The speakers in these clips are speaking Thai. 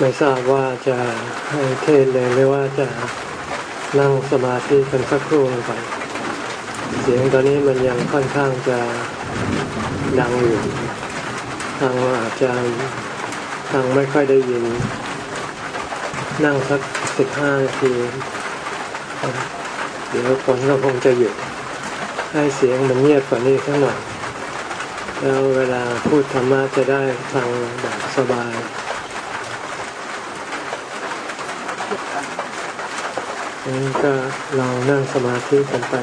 ไม่ทราบว่าจะให้เทศเลยหรือว่าจะนั่งสมาธิกันสักครู่ลงไปเสียงตอนนี้มันยังค่อนข้างจะดังอยู่ทางอาจจะทางไม่ค่อยได้ยิน นั่งสักสิบห้านาทีเดี๋ยวฝนก็คงจะหยุด ให้เสียงมันเงียบกว่านี้สักหน่อยแล้วเวลาพูดธรรมะจะได้ฟังแบบสบาย งั้นก็ลองนั่งสมาธิกันไป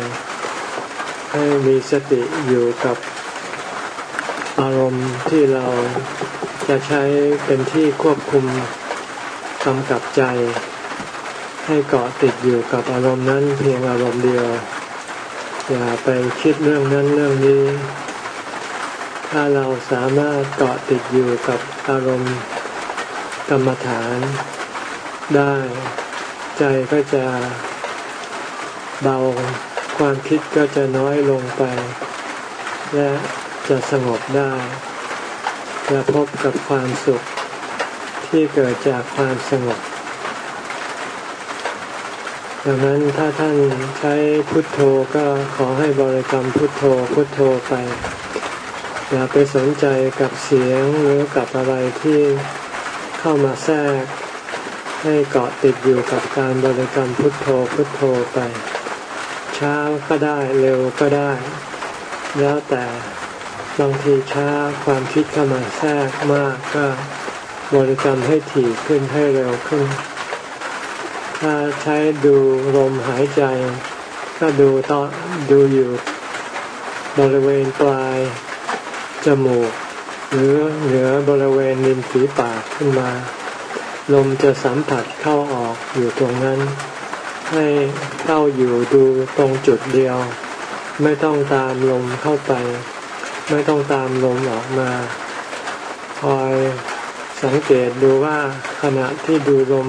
ให้มีสติอยู่กับอารมณ์ที่เราจะใช้เป็นที่ควบคุมกำกับใจ ให้เกาะติดอยู่กับอารมณ์นั้นเพียงอารมณ์เดียว อย่าไปคิดเรื่องนั้นเรื่องนี้ ถ้าเราสามารถเกาะติดอยู่กับอารมณ์กรรมฐานได้ ใจก็จะเบาความคิดก็จะน้อยลงไป และจะสงบได้ จะพบกับความสุขที่เกิดจากความสงบ ดังนั้นถ้าท่านใช้พุทโธก็ขอให้บริกรรมพุทโธพุทโธไป อย่าไปสนใจกับเสียงหรือกับอะไรที่เข้ามาแทรก ให้เกาะติดอยู่กับการบริกรรมพุทโธพุทโธไป เช้าก็ได้เร็วก็ได้ แล้วแต่บางทีช้าความคิดเข้ามาแทรกมากก็บริกรรมให้ถี่ขึ้นให้เร็วขึ้น ถ้าใช้ดูลมหายใจ ก็ดูตอนดูอยู่บริเวณปลายจมูก หรือเหนือบริเวณริมฝีปากขึ้นมา ลมจะสัมผัสเข้าออกอยู่ตรงนั้น ให้เข้าอยู่ดูตรงจุดเดียว ไม่ต้องตามลมเข้าไป ไม่ต้องตามลมออกมาคอยสังเกตดูว่าขณะที่ดูลม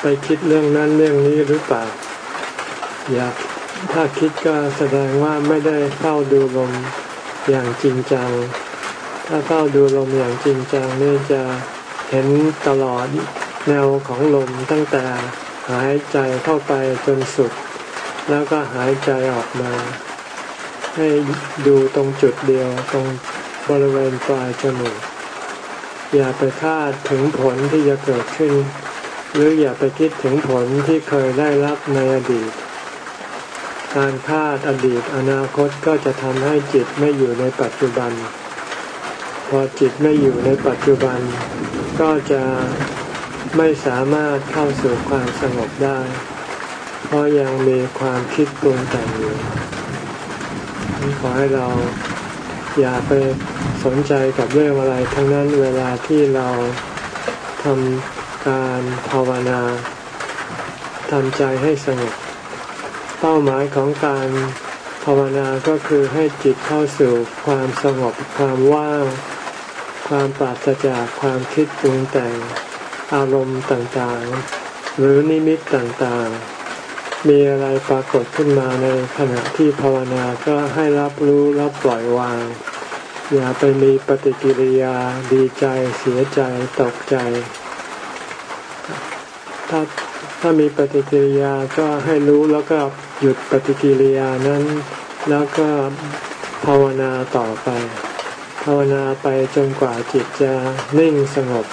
ไปคิดเรื่องนั้นเรื่องนี้หรือเปล่าอยากถ้าคิดก็แสดงว่าไม่ได้เข้าดูลมอย่างจริงจัง ถ้าเข้าดูลมอย่างจริงจังนี่จะ เห็นตลอดแนวของลมตั้งแต่หายใจเข้าไปจนสุด แล้วก็หายใจออกมา ให้ดูตรงจุดเดียวตรงบริเวณปลายจมูก อย่าไปคาดถึงผลที่จะเกิดขึ้น หรืออย่าไปคิดถึงผลที่เคยได้รับในอดีต การคาดอดีตอนาคตก็จะทำให้จิตไม่อยู่ในปัจจุบัน พอจิตไม่อยู่ในปัจจุบัน ก็จะไม่สามารถเข้าสู่ความสงบได้ เพราะยังมีความคิดปรุงแต่งอยู่ขอให้เราอย่าไปสนใจกับเรื่องอะไร ทั้งนั้นเวลาที่เราทำการภาวนาทำใจให้สงบ เป้าหมายของการภาวนาก็คือให้จิตเข้าสู่ความสงบความว่าง ความปราศจากความคิดปรุงแต่งอารมณ์ต่างๆ หรือนิมิตต่างๆ มีอะไรปรากฏขึ้นมาในขณะที่ภาวนาก็ให้รับรู้รับปล่อยวาง อย่าไปมีปฏิกิริยาดีใจเสียใจตกใจ ถ้าถ้ามีปฏิกิริยาก็ให้รู้แล้วก็หยุดปฏิกิริยานั้น แล้วก็ภาวนาต่อไป ภาวนาไปจนกว่าจิตจะนิ่งสงบ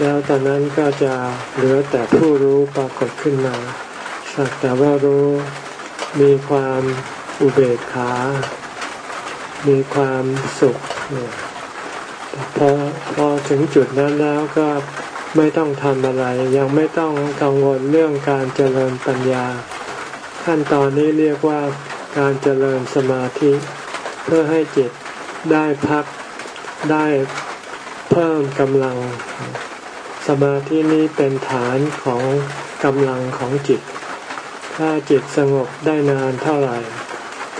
แล้วตอนนั้นก็จะเหลือแต่ผู้รู้ปรากฏขึ้นมา สักแต่ว่ารู้มีความอุเบกขา มีความสุขพอพอถึงจุดนั้นแล้วก็ไม่ต้องทำอะไร ยังไม่ต้องกังวลเรื่องการเจริญปัญญา ขั้นตอนนี้เรียกว่าการเจริญสมาธิ เพื่อให้จิต ได้พักได้เพิ่มกำลัง สมาธินี้เป็นฐานของกำลังของจิต ถ้าจิตสงบได้นานเท่าไหร่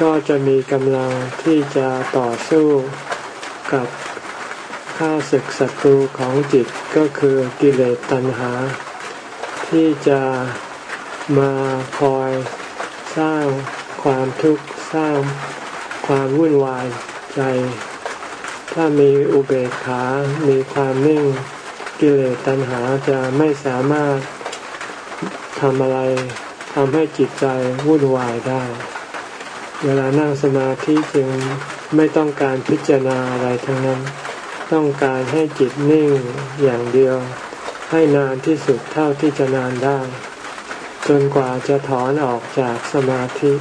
ก็จะมีกำลังที่จะต่อสู้กับข้าศึกศัตรูของจิตก็คือกิเลสตัณหา ที่จะมาคอยสร้างความทุกข์สร้างความวุ่นวาย ใจ ถ้ามีอุเบกขา มีความนิ่ง กิเลสตัณหาจะไม่สามารถทำอะไรทำให้จิตใจวุ่นวายได้ เวลานั่งสมาธิจึงไม่ต้องการพิจารณาอะไรทั้งนั้น ต้องการให้จิตนิ่งอย่างเดียว ให้นานที่สุดเท่าที่จะนานได้ จนกว่าจะถอนออกจากสมาธิ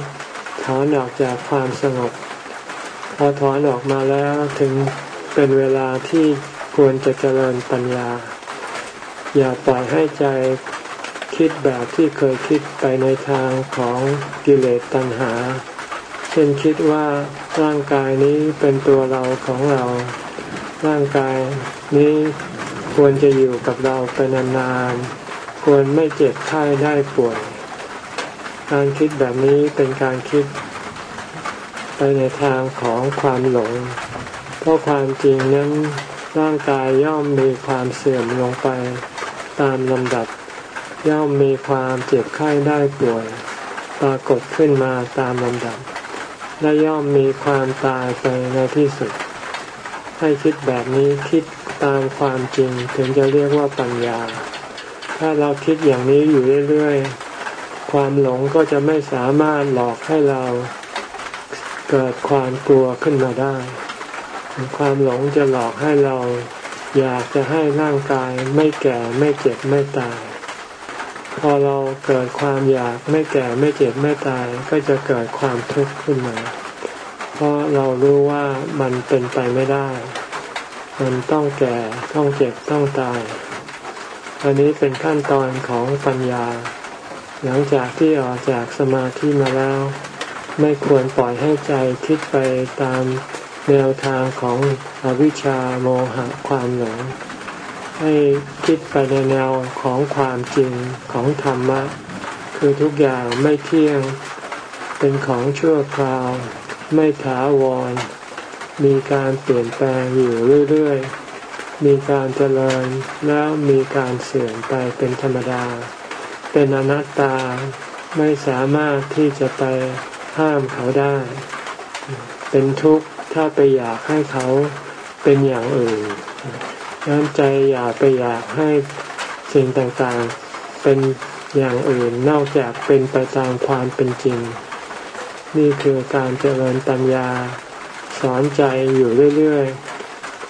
ถอนออกจากความสงบ พอถอนออกมาแล้วถึงเป็นเวลาที่ควรจะเจริญปัญญา อย่าปล่อยให้ใจคิดแบบที่เคยคิดไปในทางของกิเลสตัณหา เช่นคิดว่าร่างกายนี้เป็นตัวเราของเรา ร่างกายนี้ควรจะอยู่กับเราไปนานๆ ควรไม่เจ็บไข้ได้ป่วย การคิดแบบนี้เป็นการคิด ไปในทางของความหลง เพราะความจริงนั้นร่างกายย่อมมีความเสื่อมลงไปตามลำดับ ย่อมมีความเจ็บไข้ได้ป่วย ปรากฏขึ้นมาตามลำดับ และย่อมมีความตายไปในที่สุด ให้คิดแบบนี้คิดตามความจริงถึงจะเรียกว่าปัญญา ถ้าเราคิดอย่างนี้อยู่เรื่อยๆ ความหลงก็จะไม่สามารถหลอกให้เรา เกิดความกลัวขึ้นมาได้ ความหลงจะหลอกให้เราอยากจะให้ร่างกายไม่แก่ไม่เจ็บไม่ตาย พอเราเกิดความอยากไม่แก่ไม่เจ็บไม่ตาย ก็จะเกิดความทุกข์ขึ้นมา เพราะเรารู้ว่ามันเป็นไปไม่ได้ มันต้องแก่ต้องเจ็บต้องตาย อันนี้เป็นขั้นตอนของปัญญา หลังจากที่ออกจากสมาธิมาแล้ว ไม่ควรปล่อยให้ใจคิดไปตามแนวทางของอวิชชาโมหะความหลงให้คิดไปในแนวของความจริงของธรรมะ คือทุกอย่างไม่เที่ยงเป็นของชั่วคราว ไม่ถาวร มีการเปลี่ยนแปลงอยู่เรื่อยๆ มีการเจริญแล้วมีการเสื่อมไปเป็นธรรมดา เป็นอนัตตาไม่สามารถที่จะไป ห้ามเขาได้ เป็นทุกข์ถ้าไปอยากให้เขาเป็นอย่างอื่นนั้นใจอยากไปอยากให้สิ่งต่างๆ เป็นอย่างอื่นนอกจากเป็นไปตามความเป็นจริง นี่คือการเจริญปัญญา สอนใจอยู่เรื่อย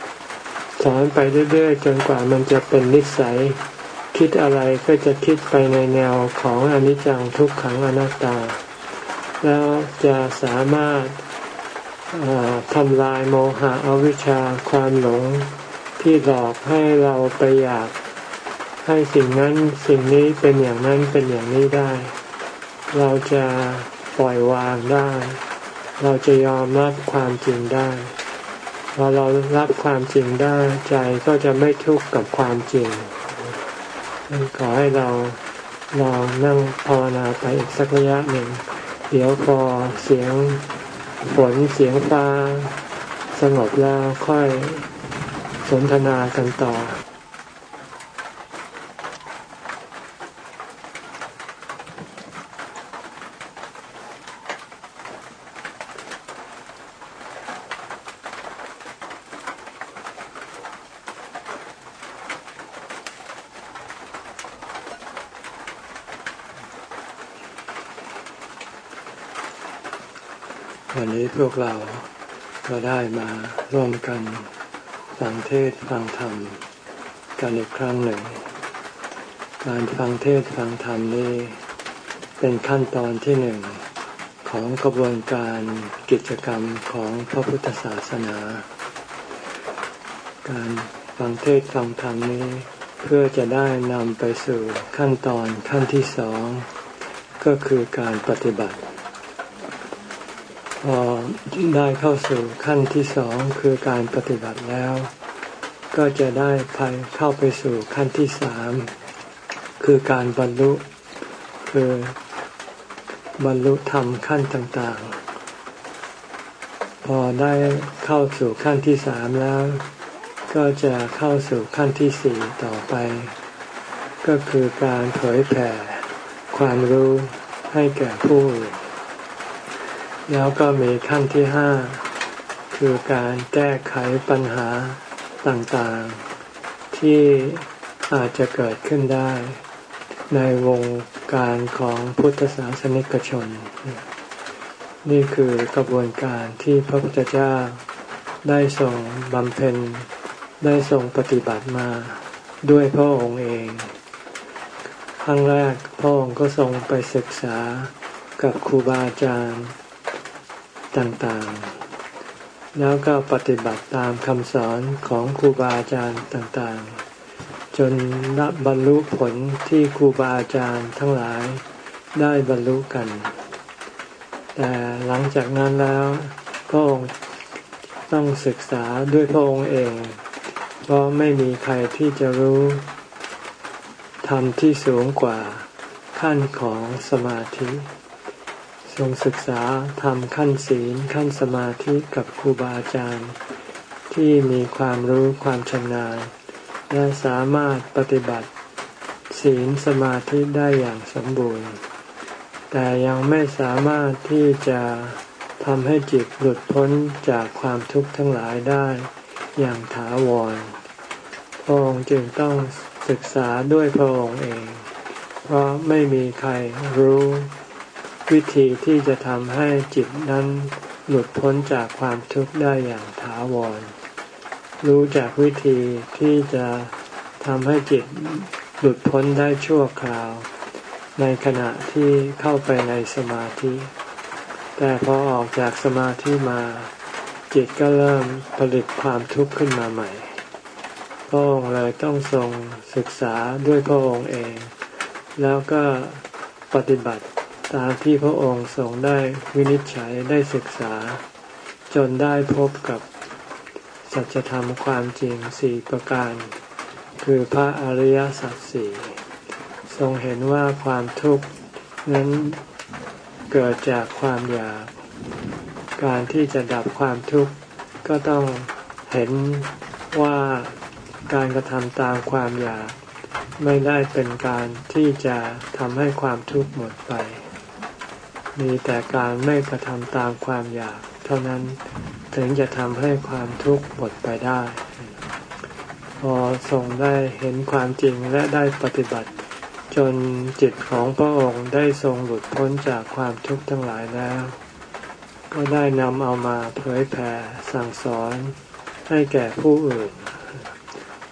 ๆ สอนไปเรื่อยๆ จนกว่ามันจะเป็นนิสัย คิดอะไรก็จะคิดไปในแนวของอนิจจังทุกขังอนัตตา แล้วจะสามารถทำลายโมหะอวิชชาความหลงที่หลอกให้เราไปอยากให้สิ่งนั้นสิ่งนี้เป็นอย่างนั้นเป็นอย่างนี้ได้ เราจะปล่อยวางได้ เราจะยอมรับความจริงได้พอเรารับความจริงได้ใจก็จะไม่ทุกข์กับความจริงขอให้เราลองนั่งภาวนาไปอีกสักระยะหนึ่ง เดี๋ยวพอเสียงฝนเสียงฟ้า สงบแล้วค่อยสนทนากันต่อวันนี้พวกเราก็ ได้มาร่วมกันฟังเทศฟังธรรมกันอีกครั้งหนึ่ง การฟังเทศฟังธรรมนี้ เป็นขั้นตอนที่หนึ่งของกระบวนการกิจกรรมของพระพุทธศาสนา การฟังเทศฟังธรรมนี้ เพื่อจะได้นำไปสู่ขั้นตอนขั้นที่สอง ก็คือการปฏิบัติ ได้เข้าสู่ขั้นที่สองคือการปฏิบัติแล้ว ก็จะได้ไปเข้าไปสู่ขั้นที่สามคือการบรรลุคือบรรลุธรรมขั้นต่างๆ พอได้เข้าสู่ขั้นที่สามแล้ว ก็จะเข้าสู่ขั้นที่สี่ต่อไป ก็คือการเผยแผ่ความรู้ให้แก่ผู้อื่น แล้วก็มีขั้นที่ห้าคือการแก้ไขปัญหาต่างๆ ที่อาจจะเกิดขึ้นได้ ในวงการของพุทธศาสนิกชน นี่คือกระบวนการที่พระพุทธเจ้าได้ทรงบำเพ็ญ ได้ทรงปฏิบัติมาด้วยพระองค์เอง ครั้งแรกพระองค์ก็ทรงไปศึกษากับครูบาอาจารย์ ต่างๆ แล้วก็ปฏิบัติตามคำสอนของครูบาอาจารย์ต่างๆ จนนับบรรลุผลที่ครูบาอาจารย์ทั้งหลายได้บรรลุกัน แต่หลังจากนั้นแล้วพระองค์ต้องศึกษาด้วยพระองค์เอง เพราะไม่มีใครที่จะรู้ธรรมที่สูงกว่าขั้นของสมาธิ ทรงศึกษาทำขั้นศีลขั้นสมาธิกับครูบาอาจารย์ ที่มีความรู้ความชำนาญ และสามารถปฏิบัติ ศีลสมาธิได้อย่างสมบูรณ์ แต่ยังไม่สามารถที่จะทำให้จิตหลุดพ้นจากความทุกข์ทั้งหลายได้อย่างถาวรพระองค์จึงต้องศึกษาด้วยพระองค์เอง เพราะไม่มีใครรู้ วิธีที่จะทำให้จิตนั้นหลุดพ้นจากความทุกข์ได้อย่างถาวร รู้จากวิธีที่จะทำให้จิตหลุดพ้นได้ชั่วคราว ในขณะที่เข้าไปในสมาธิ แต่พอออกจากสมาธิมา จิตก็เริ่มผลิตความทุกข์ขึ้นมาใหม่ พระองค์เลยต้องทรงศึกษาด้วยพระองค์เอง แล้วก็ปฏิบัติ ตามที่พระองค์ทรงได้วินิจฉัยได้ศึกษา จนได้พบกับสัจธรรมความจริงสี่ประการ คือพระอริยสัจสี่ทรงเห็นว่าความทุกข์นั้นเกิดจากความอยาก การที่จะดับความทุกข์ก็ต้องเห็นว่าการกระทำตามความอยาก ไม่ได้เป็นการที่จะทำให้ความทุกข์หมดไป มีแต่การไม่กระทำตามความอยาก เท่านั้นถึงจะทำให้ความทุกข์หมดไปได้ พอทรงได้เห็นความจริงและได้ปฏิบัติ จนจิตของพระองค์ได้ทรงหลุดพ้นจากความทุกข์ทั้งหลายแล้ว ก็ได้นำเอามาเผยแผ่สั่งสอนให้แก่ผู้อื่น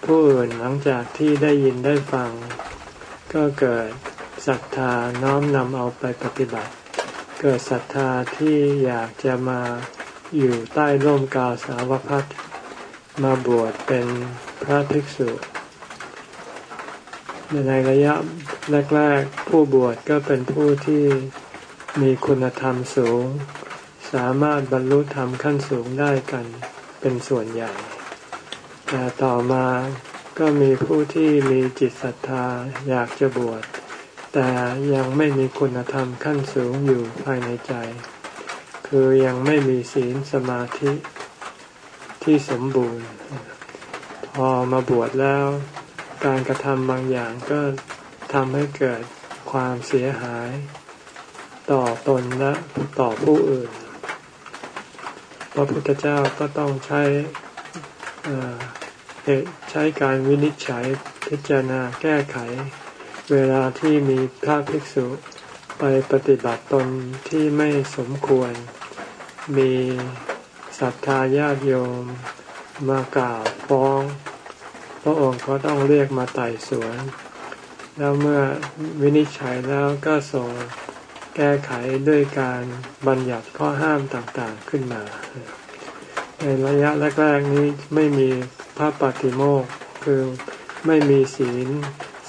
ผู้อื่นหลังจากที่ได้ยินได้ฟัง ก็เกิดศรัทธาน้อมนำเอาไปปฏิบัติ เกิดศรัทธาที่อยากจะมาอยู่ใต้ร่มกาสาวพัดมาบวชเป็นพระภิกษุในระยะแรกๆ ผู้บวชก็เป็นผู้ที่มีคุณธรรมสูง สามารถบรรลุธรรมขั้นสูงได้กันเป็นส่วนใหญ่ แต่ต่อมาก็มีผู้ที่มีจิตศรัทธาอยากจะบวช แต่ยังไม่มีคุณธรรมขั้นสูงอยู่ภายในใจ คือยังไม่มีศีลสมาธิที่สมบูรณ์ พอมาบวชแล้ว การกระทำบางอย่างก็ทำให้เกิดความเสียหาย ต่อตนและต่อผู้อื่น พระพุทธเจ้าก็ต้องใช้ใช้การวินิจฉัยพิจารณาแก้ไข เวลาที่มีพระภิกษุไปปฏิบัติตนที่ไม่สมควร มีศรัทธาญาติโยมมากล่าวฟ้อง พระองค์ก็ต้องเรียกมาไต่สวน แล้วเมื่อวินิจฉัยแล้วก็ส่งแก้ไขด้วยการบัญญัติข้อห้ามต่างๆขึ้นมา ในระยะแรกๆนี้ไม่มีพระปฏิโมกคือไม่มีศีล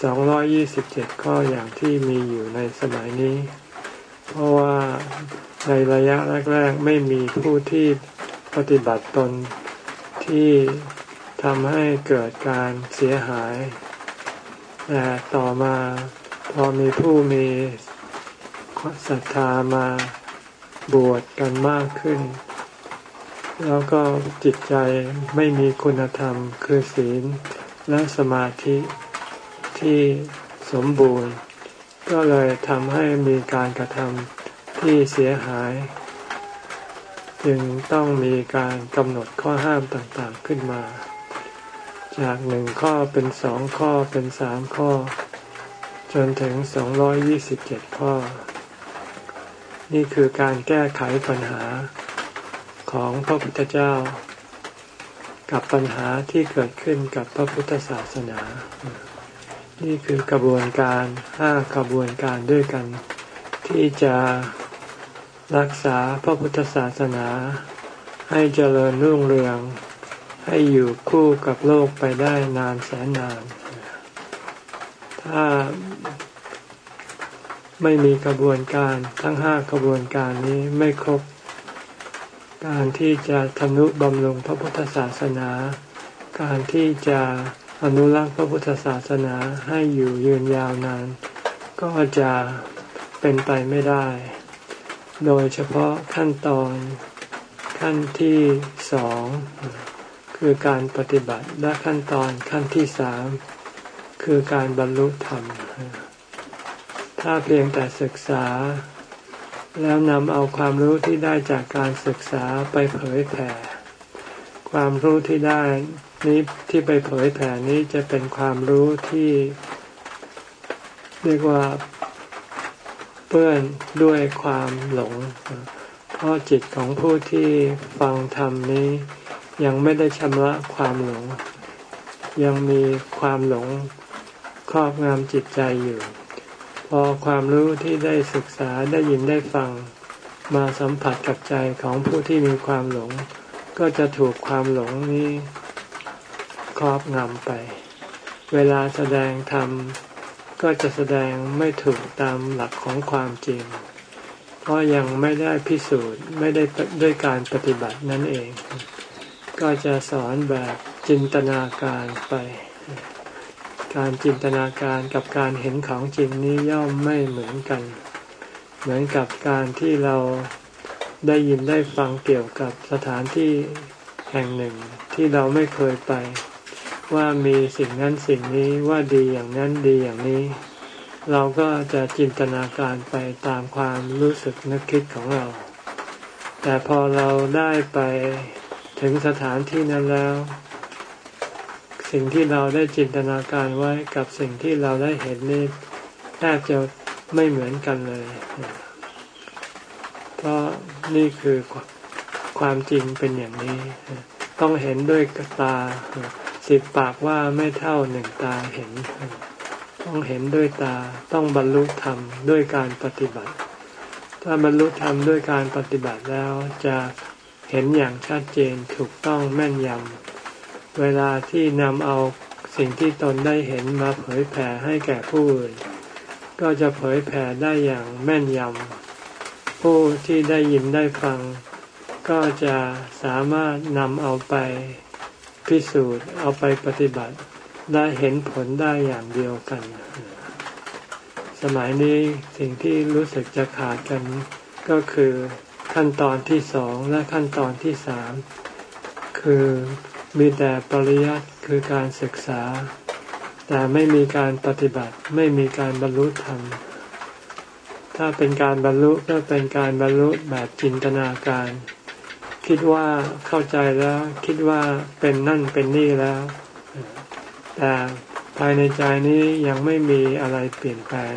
สองร้อยี่สิบเจ็ดข้ออย่างที่มีอยู่ในสมัยนี้ เพราะว่าในระยะแรก ๆ ไม่มีผู้ที่ปฏิบัติตนที่ทำให้เกิดการเสียหาย แต่ต่อมาพอมีผู้มีศรัทธามาบวชกันมากขึ้น แล้วก็จิตใจไม่มีคุณธรรมคือศีลและสมาธิ ที่สมบูรณ์ ก็เลยทำให้มีการกระทำที่เสียหาย จึงต้องมีการกำหนดข้อห้ามต่างๆขึ้นมา จากหนึ่งข้อเป็นสองข้อเป็นสามข้อ จนถึงสองร้อยยี่สิบเจ็ดข้อ นี่คือการแก้ไขปัญหาของพระพุทธเจ้า กับปัญหาที่เกิดขึ้นกับพระพุทธศาสนา นี่คือกระบวนการห้ากระบวนการด้วยกัน ที่จะรักษาพระพุทธศาสนา ให้เจริญรุ่งเรือง ให้อยู่คู่กับโลกไปได้นานแสนนาน ถ้าไม่มีกระบวนการทั้งห้ากระบวนการนี้ไม่ครบ การที่จะทนุบำรุงพระพุทธศาสนา การที่จะ อนุรักษ์พระพุทธศาสนาให้อยู่ยืนยาวนาน ก็จะเป็นไปไม่ได้ โดยเฉพาะขั้นตอนขั้นที่สองคือการปฏิบัติและขั้นตอนขั้นที่สามคือการบรรลุธรรม ถ้าเพียงแต่ศึกษา แล้วนำเอาความรู้ที่ได้จากการศึกษาไปเผยแผ่ ความรู้ที่ได้ นี้ที่ไปเผยแผ่นี้จะเป็นความรู้ที่เรียกว่าเปื้อนด้วยความหลง เพราะจิตของผู้ที่ฟังธรรมนี้ ยังไม่ได้ชำระความหลง ยังมีความหลงครอบงำจิตใจอยู่ พอความรู้ที่ได้ศึกษาได้ยินได้ฟัง มาสัมผัสกับใจของผู้ที่มีความหลง ก็จะถูกความหลงนี้ ครอบงำไป เวลาแสดงธรรมก็จะแสดงไม่ถูกตามหลักของความจริง เพราะยังไม่ได้พิสูจน์ไม่ได้ด้วยการปฏิบัตินั่นเอง ก็จะสอนแบบจินตนาการไป การจินตนาการกับการเห็นของจริงนี้ย่อมไม่เหมือนกัน เหมือนกับการที่เราได้ยินได้ฟังเกี่ยวกับสถานที่แห่งหนึ่งที่เราไม่เคยไป ว่ามีสิ่งนั้นสิ่งนี้ว่าดีอย่างนั้นดีอย่างนี้ เราก็จะจินตนาการไปตามความรู้สึกนึกคิดของเรา แต่พอเราได้ไปถึงสถานที่นั้นแล้ว สิ่งที่เราได้จินตนาการไว้กับสิ่งที่เราได้เห็นนี่แทบจะไม่เหมือนกันเลย เพราะนี่คือความจริงเป็นอย่างนี้ ต้องเห็นด้วยตา สิบปากว่าไม่เท่าหนึ่งตาเห็น ต้องเห็นด้วยตาต้องบรรลุธรรมด้วยการปฏิบัติ ถ้าบรรลุธรรมด้วยการปฏิบัติแล้วจะเห็นอย่างชัดเจนถูกต้องแม่นยำ เวลาที่นำเอาสิ่งที่ตนได้เห็นมาเผยแผ่ให้แก่ผู้อื่น ก็จะเผยแผ่ได้อย่างแม่นยำ ผู้ที่ได้ยินได้ฟัง ก็จะสามารถนำเอาไป พิสูจน์เอาไปปฏิบัติได้เห็นผลได้อย่างเดียวกัน สมัยนี้สิ่งที่รู้สึกจะขาดกันก็คือขั้นตอนที่สองและขั้นตอนที่สามคือมีแต่ปริยัติคือการศึกษา แต่ไม่มีการปฏิบัติไม่มีการบรรลุธรรม ถ้าเป็นการบรรลุก็เป็นการบรรลุแบบจินตนาการ คิดว่าเข้าใจแล้ว คิดว่าเป็นนั่นเป็นนี่แล้ว แต่ภายในใจนี้ยังไม่มีอะไรเปลี่ยนแปลง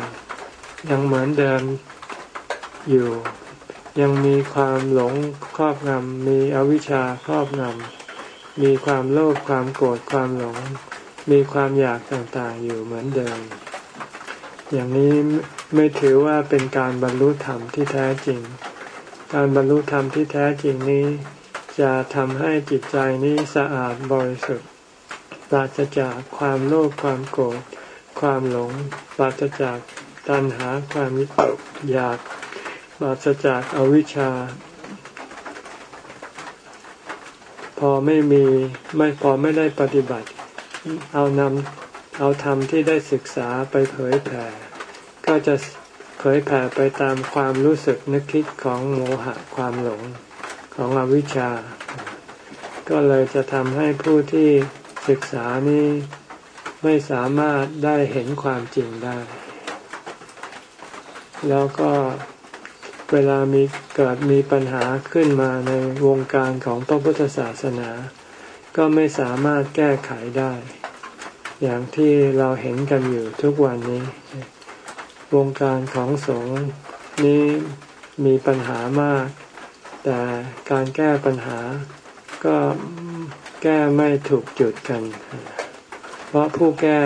ยังเหมือนเดิมอยู่ ยังมีความหลงครอบงำมีอวิชชาครอบงำมีความโลภความโกรธความหลง มีความอยากต่างๆอยู่เหมือนเดิม อย่างนี้ไม่ถือว่าเป็นการบรรลุธรรมที่แท้จริง การบรรลุธรรมที่แท้จริงนี้ จะทำให้จิตใจนี้สะอาดบริสุทธิ์ปราศจากความโลภความโกรธความหลงปราศจากตัณหาความอยากปราศจากอวิชชา พอไม่มีไม่พอไม่ได้ปฏิบัติ เอานำเอาธรรมที่ได้ศึกษาไปเผยแผ่ก็จะ เผยแผ่ไปตามความรู้สึกนึกคิดของโมหะความหลงของอวิชชา ก็เลยจะทำให้ผู้ที่ศึกษานี้ไม่สามารถได้เห็นความจริงได้ แล้วก็เวลามีเกิดมีปัญหาขึ้นมาในวงการของพระพุทธศาสนา ก็ไม่สามารถแก้ไขได้ อย่างที่เราเห็นกันอยู่ทุกวันนี้ วงการของสงฆ์นี้มีปัญหามาก แต่การแก้ปัญหาก็แก้ไม่ถูกจุดกัน เพราะผู้แก้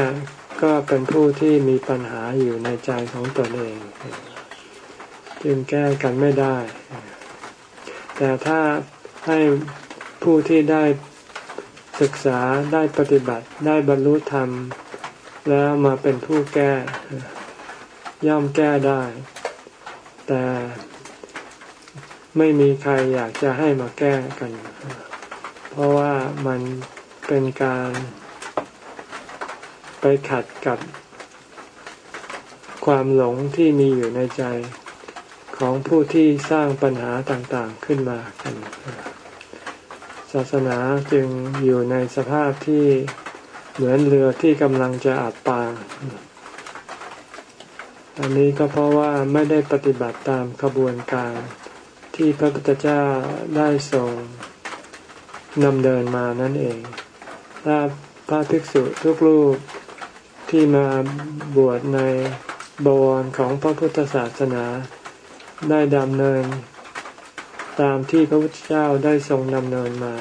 ก็เป็นผู้ที่มีปัญหาอยู่ในใจของตนเอง จึงแก้กันไม่ได้ แต่ถ้าให้ผู้ที่ได้ศึกษาได้ปฏิบัติได้บรรลุธรรม แล้วมาเป็นผู้แก้ ย่อมแก้ได้ แต่ไม่มีใครอยากจะให้มาแก้กัน เพราะว่ามันเป็นการไปขัดกับความหลงที่มีอยู่ในใจของผู้ที่สร้างปัญหาต่างๆขึ้นมากันศาสนาจึงอยู่ในสภาพที่เหมือนเรือที่กำลังจะอับปาง อันนี้ก็เพราะว่าไม่ได้ปฏิบัติตามขบวนการ ที่พระพุทธเจ้าได้ทรงนำเดินมานั่นเอง ถ้าพระภิกษุทุกรูปที่มาบวชในบวรของพระพุทธศาสนา ได้ดำเนิน ตามที่พระพุทธเจ้าได้ทรงดำเนินมา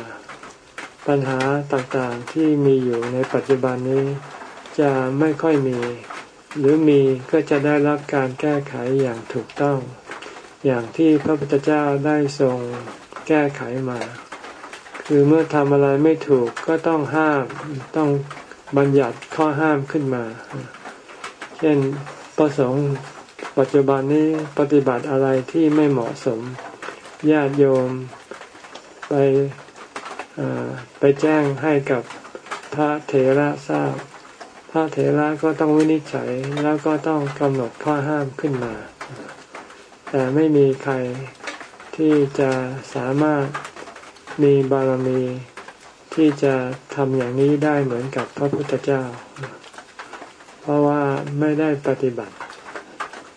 ปัญหาต่างๆที่มีอยู่ในปัจจุบันนี้จะไม่ค่อยมี หรือมีก็จะได้รับการแก้ไขอย่างถูกต้อง อย่างที่พระพุทธเจ้าได้ทรงแก้ไขมา คือเมื่อทำอะไรไม่ถูกก็ต้องห้ามต้องบัญญัติข้อห้ามขึ้นมา เช่นประสงค์ปัจจุบันนี้ปฏิบัติอะไรที่ไม่เหมาะสมญาติโยมไปไปแจ้งให้กับพระเถระทราบ ระเถระก็ต้องวินิจฉัยแล้วก็ต้องกำหนดข้อห้ามขึ้นมา แต่ไม่มีใครที่จะสามารถมีบารมีที่จะทำอย่างนี้ได้เหมือนกับพระพุทธเจ้า เพราะว่าไม่ได้ปฏิบัติ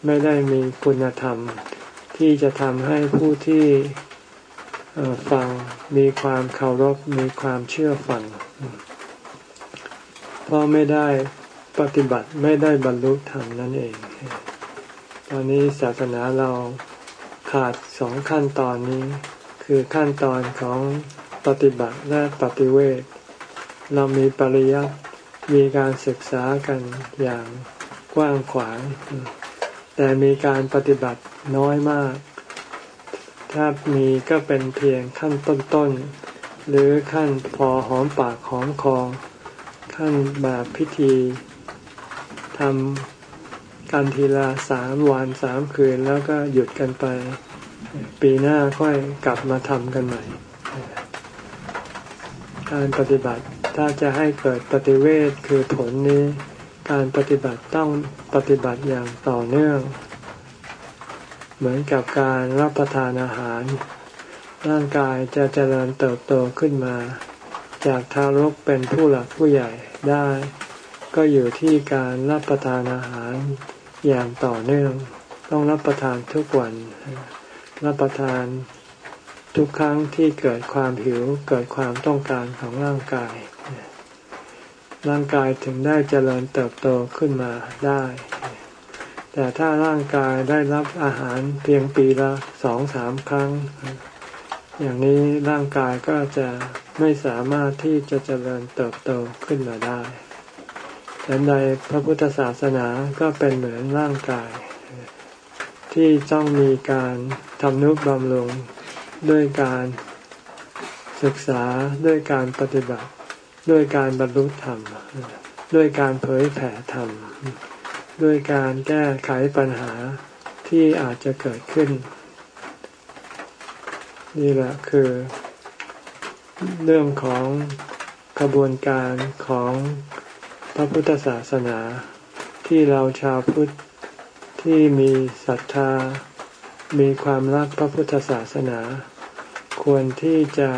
ไม่ได้มีคุณธรรม ที่จะทำให้ผู้ที่ฟังมีความเคารพมีความเชื่อฟัง เพราะไม่ได้ปฏิบัติไม่ได้บรรลุธรรมนั่นเอง ตอนนี้ศาสนาเราขาดสองขั้นตอนนี้ คือขั้นตอนของปฏิบัติและปฏิเวทเรามีปริยัติมีการศึกษากันอย่างกว้างขวาง แต่มีการปฏิบัติน้อยมาก ถ้ามีก็เป็นเพียงขั้นต้นๆ หรือขั้นพอหอมปากหอมคอ ขั้นแบบพิธีทำกันทีละสามวันสามคืนแล้วก็หยุดกันไป ปีหน้าค่อยกลับมาทำกันใหม่ การปฏิบัติถ้าจะให้เกิดปฏิเวทคือผลนี้ การปฏิบัติต้องปฏิบัติอย่างต่อเนื่อง เหมือนกับการรับประทานอาหาร ร่างกายจะเจริญเติบโตขึ้นมา จากทารกเป็นผู้หลักผู้ใหญ่ ได้ ก็อยู่ที่การรับประทานอาหารอย่างต่อเนื่อง ต้องรับประทานทุกวัน รับประทานทุกครั้งที่เกิดความหิวเกิดความต้องการของร่างกาย ร่างกายถึงได้เจริญเติบโตขึ้นมาได้ แต่ถ้าร่างกายได้รับอาหารเพียงปีละสองสามครั้ง อย่างนี้ร่างกายก็จะ ไม่สามารถที่จะเจริญเติบโตขึ้นมาได้แต่ในพระพุทธศาสนาก็เป็นเหมือนร่างกาย ที่ต้องมีการทำนุบำรุงด้วยการศึกษาด้วยการปฏิบัติ ด้วยการบรรลุธรรม ด้วยการเผยแผ่ธรรม ด้วยการแก้ไขปัญหาที่อาจจะเกิดขึ้น นี่แหละคือ เรื่องของกระบวนการของพระพุทธศาสนาที่เราชาวพุทธที่มีศรัทธา มีความรักพระพุทธศาสนา ควรที่จะ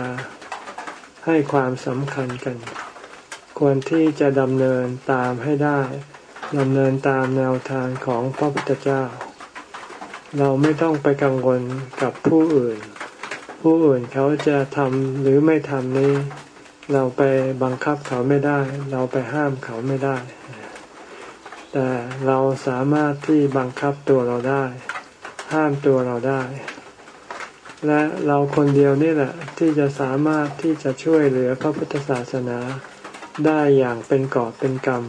ให้ความสำคัญกัน ควรที่จะดำเนินตามให้ได้ดำเนินตามแนวทางของพระพุทธเจ้า เราไม่ต้องไปกังวลกับผู้อื่น ผู้อื่นเขาจะทำหรือไม่ทำนี้ เราไปบังคับเขาไม่ได้ เราไปห้ามเขาไม่ได้ แต่เราสามารถที่บังคับตัวเราได้ ห้ามตัวเราได้ และเราคนเดียวนี่แหละ ที่จะสามารถที่จะช่วยเหลือพระพุทธศาสนาได้อย่างเป็นกอบเป็นกรรม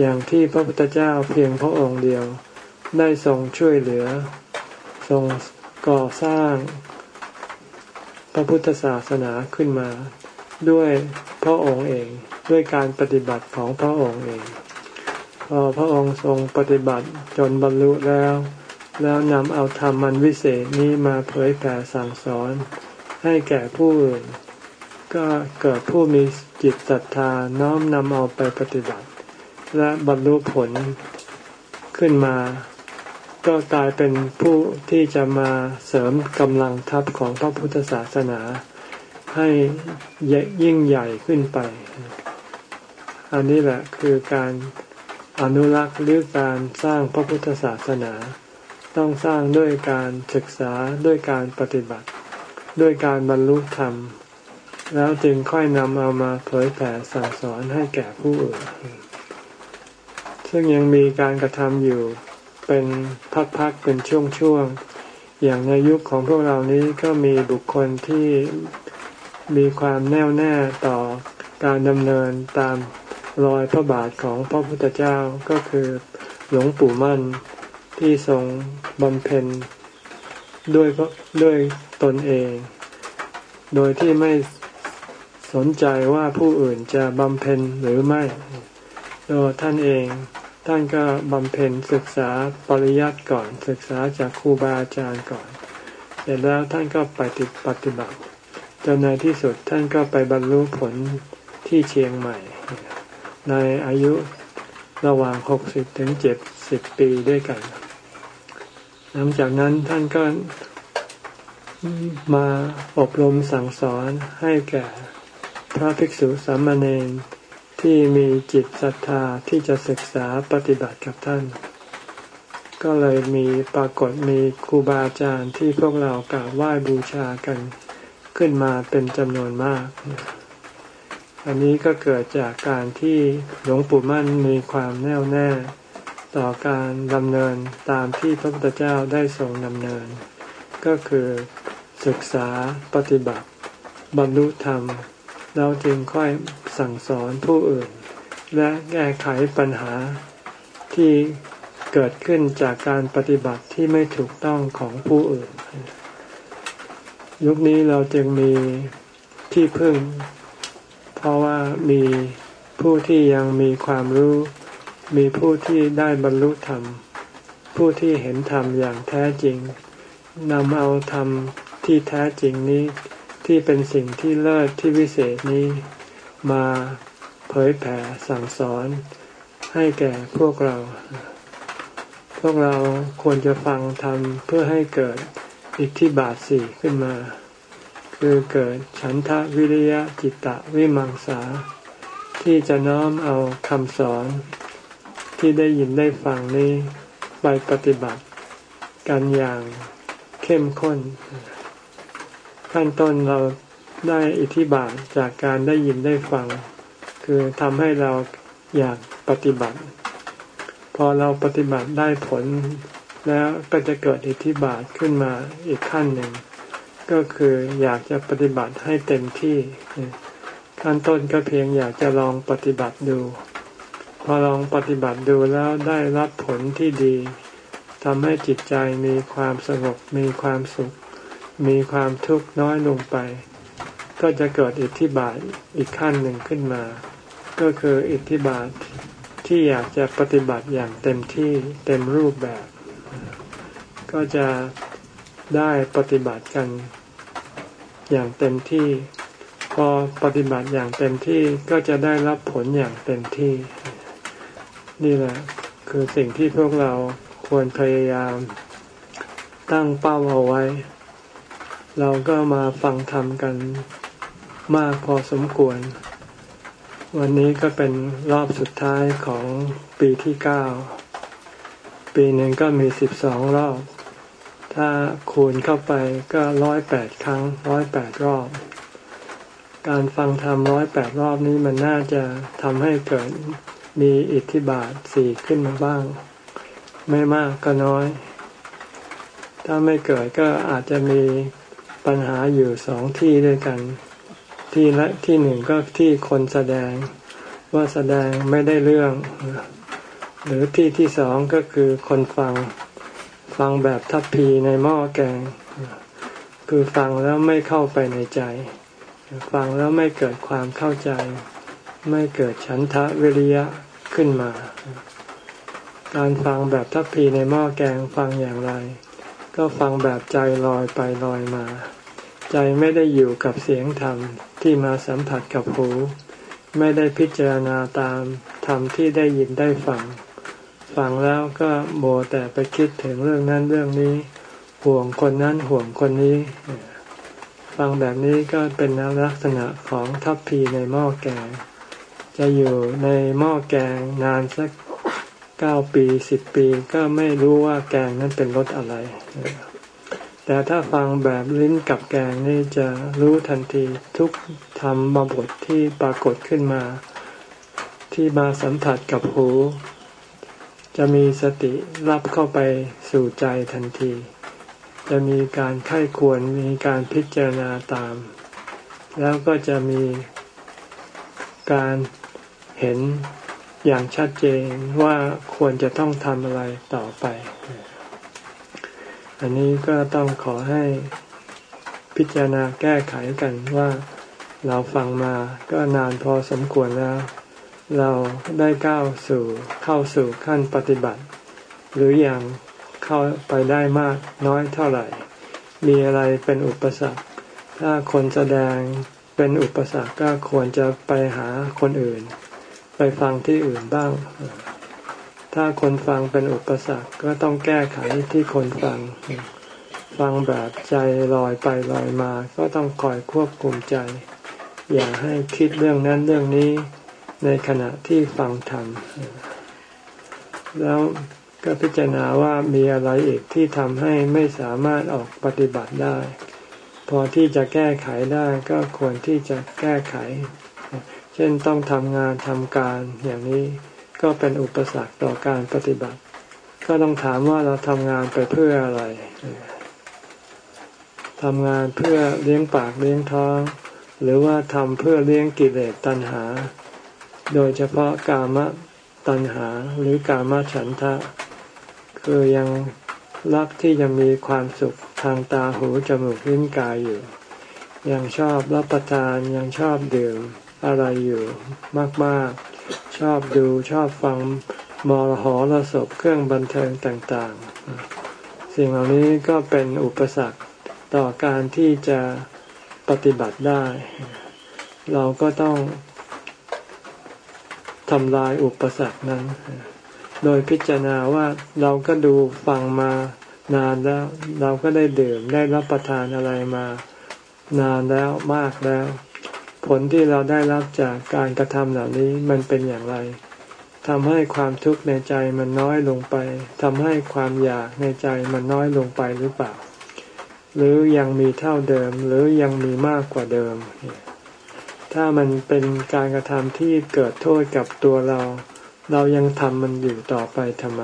อย่างที่พระพุทธเจ้าเพียงพระองค์เดียว ได้ทรงช่วยเหลือ ทรงก่อสร้าง พระพุทธศาสนาขึ้นมา ด้วยพระองค์เองด้วยการปฏิบัติของพระองค์เองพอพระองค์ทรงปฏิบัติจนบรรลุแล้ว แล้วนำเอาธรรมมันวิเศษนี้มาเผยแผ่สั่งสอน ให้แก่ผู้อื่น ก็เกิดผู้มีจิตศรัทธาน้อมนำเอาไปปฏิบัติ และบรรลุผลขึ้นมา ก็กลายเป็นผู้ที่จะมาเสริมกำลังทัพของพระพุทธศาสนา ให้ยิ่งใหญ่ขึ้นไป อันนี้แหละคือการอนุรักษ์หรือการสร้างพระพุทธศาสนา ต้องสร้างด้วยการศึกษาด้วยการปฏิบัติ ด้วยการบรรลุธรรม แล้วจึงค่อยนำเอามาเผยแผ่สั่งสอนให้แก่ผู้อื่น ซึ่งยังมีการกระทำอยู่ เป็นพักๆเป็นช่วงๆอย่างในยุคของพวกเรานี้ก็มีบุคคลที่มีความแน่วแน่ต่อการดำเนินตามรอยพระบาทของพระพุทธเจ้าก็คือหลวงปู่มั่นที่ทรงบำเพ็ญด้วยด้วยตนเอง โดยที่ไม่สนใจว่าผู้อื่นจะบำเพ็ญหรือไม่ โดยท่านเอง ท่านก็บำเพ็ญศึกษาปริยัติก่อน ศึกษาจากครูบาอาจารย์ก่อน เสร็จแล้วท่านก็ไปฏิปฏิบัติจนในที่สุดท่านก็ไปบรรลุผลที่เชียงใหม่ ในอายุระหว่างหกสิบถึงเจ็ดสิบปีด้วยกัน หลังจากนั้นท่านก็มาอบรมสั่งสอนให้แก่พระภิกษุสามเณร ที่มีจิตศรัทธาที่จะศึกษาปฏิบัติกับท่าน ก็เลยมีปรากฏมีครูบาอาจารย์ที่พวกเรากราบไหว้บูชากันขึ้นมาเป็นจำนวนมาก อันนี้ก็เกิดจากการที่หลวงปู่มั่นมีความแน่วแน่ ต่อการดำเนินตามที่พระพุทธเจ้าได้ทรงดำเนิน ก็คือศึกษาปฏิบัติ บรรลุธรรม เราจึงค่อย สั่งสอนผู้อื่น และแก้ไขปัญหาที่เกิดขึ้นจากการปฏิบัติที่ไม่ถูกต้องของผู้อื่น ยุคนี้เราจึงมีที่พึ่ง เพราะว่ามีผู้ที่ยังมีความรู้ มีผู้ที่ได้บรรลุธรรม ผู้ที่เห็นธรรมอย่างแท้จริงนำเอาธรรมที่แท้จริงนี้ที่เป็นสิ่งที่เลิศที่วิเศษนี้ มาเผยแผ่สั่งสอนให้แก่พวกเรา พวกเราควรจะฟังธรรมเพื่อให้เกิดอิทธิบาทสี่ขึ้นมา คือเกิดฉันทะวิริยะจิตตะวิมังสา ที่จะน้อมเอาคำสอนที่ได้ยินได้ฟังนี้ไปปฏิบัติกันอย่างเข้มข้น ขั้นต้นเรา ได้อิทธิบาทจากการได้ยินได้ฟัง คือทำให้เราอยากปฏิบัติ พอเราปฏิบัติได้ผล แล้วก็จะเกิดอิทธิบาทขึ้นมาอีกขั้นหนึ่ง ก็คืออยากจะปฏิบัติให้เต็มที่ ขั้นต้นก็เพียงอยากจะลองปฏิบัติดู พอลองปฏิบัติดูแล้วได้รับผลที่ดีทำให้จิตใจมีความสงบมีความสุข มีความทุกข์น้อยลงไป ก็จะเกิดอิทธิบาทอีกขั้นหนึ่งขึ้นมา ก็คืออิทธิบาทที่อยากจะปฏิบัติอย่างเต็มที่เต็มรูปแบบ ก็จะได้ปฏิบัติกันอย่างเต็มที่ พอปฏิบัติอย่างเต็มที่ก็จะได้รับผลอย่างเต็มที่ นี่แหละคือสิ่งที่พวกเราควรพยายาม ตั้งเป้าเอาไว้ เราก็มาฟังธรรมกัน มากพอสมควร วันนี้ก็เป็นรอบสุดท้ายของปีที่เก้า ปีหนึ่งก็มีสิบสองรอบ ถ้าคูณเข้าไปก็ร้อยแปดครั้งร้อยแปดรอบ การฟังธรรมร้อยแปดรอบนี้มันน่าจะทำให้เกิดมีอิทธิบาทสี่ขึ้นมาบ้าง ไม่มากก็น้อย ถ้าไม่เกิดก็อาจจะมีปัญหาอยู่สองที่ด้วยกัน ที่ละที่หนึ่งก็ที่คนแสดงว่าแสดงไม่ได้เรื่อง หรือที่ที่สองก็คือคนฟังฟังแบบทัพพีในหม้อแกง คือฟังแล้วไม่เข้าไปในใจ ฟังแล้วไม่เกิดความเข้าใจ ไม่เกิดฉันทะวิริยะขึ้นมา การฟังแบบทัพพีในหม้อแกงฟังอย่างไร ก็ฟังแบบใจลอยไปลอยมา ใจไม่ได้อยู่กับเสียงธรรมที่มาสัมผัสกับหู ไม่ได้พิจารณาตามธรรมที่ได้ยินได้ฟัง ฟังแล้วก็โมแต่ไปคิดถึงเรื่องนั้นเรื่องนี้ ห่วงคนนั้นห่วงคนนี้ ฟังแบบนี้ก็เป็นลักษณะของทัพพีในหม้อแกง จะอยู่ในหม้อแกงนานสักเก้าปีสิบปีก็ไม่รู้ว่าแกงนั้นเป็นรสอะไร แต่ถ้าฟังแบบลิ้นกับแกงนี่จะรู้ทันทีทุกธรรมบทที่ปรากฏขึ้นมา ที่มาสัมผัสกับหู จะมีสติรับเข้าไปสู่ใจทันที จะมีการไข้ควรมีการพิจารณาตาม แล้วก็จะมีการเห็นอย่างชัดเจนว่าควรจะต้องทำอะไรต่อไป อันนี้ก็ต้องขอให้พิจารณาแก้ไขกันว่าเราฟังมาก็นานพอสมควรแล้ว เราได้ก้าวสู่เข้าสู่ขั้นปฏิบัติ หรืออยังเข้าไปได้มากน้อยเท่าไหร่ มีอะไรเป็นอุปสรรค ถ้าคนแสดงเป็นอุปสรรคก็ควรจะไปหาคนอื่น ไปฟังที่อื่นบ้าง ถ้าคนฟังเป็นอุปสรรคก็ต้องแก้ไขที่คนฟัง ฟังแบบใจลอยไปลอยมา ก็ต้องคอยควบคุมใจ อย่าให้คิดเรื่องนั้นเรื่องนี้ในขณะที่ฟังธรรม แล้วก็พิจารณาว่ามีอะไรอีกที่ทำให้ไม่สามารถออกปฏิบัติได้ พอที่จะแก้ไขได้ก็ควรที่จะแก้ไข เช่นต้องทำงานทำการอย่างนี้ ก็เป็นอุปสรรคต่อการปฏิบัติ ก็ต้องถามว่าเราทำงานไปเพื่ออะไรทำงานเพื่อเลี้ยงปากเลี้ยงท้อง หรือว่าทำเพื่อเลี้ยงกิเลสตัณหา โดยเฉพาะกามตัณหาหรือกามฉันทะ คือยังรักที่จะมีความสุขทางตาหูจมูกลิ้นกายอยู่ ยังชอบรับประทานยังชอบดื่มอะไรอยู่มากๆ ชอบดูชอบฟังมรหรสพเครื่องบันเทิงต่างๆ สิ่งเหล่านี้ก็เป็นอุปสรรคต่อการที่จะปฏิบัติได้ เราก็ต้องทำลายอุปสรรคนั้น โดยพิจารณาว่าเราก็ดูฟังมานานแล้ว เราก็ได้ดื่มได้รับประทานอะไรมานานแล้วมากแล้ว ผลที่เราได้รับจากการกระทำเหล่านี้มันเป็นอย่างไรทำให้ความทุกข์ในใจมันน้อยลงไปทำให้ความอยากในใจมันน้อยลงไปหรือเปล่า หรือยังมีเท่าเดิมหรือยังมีมากกว่าเดิม ถ้ามันเป็นการกระทำที่เกิดโทษกับตัวเรา เรายังทำมันอยู่ต่อไปทำไม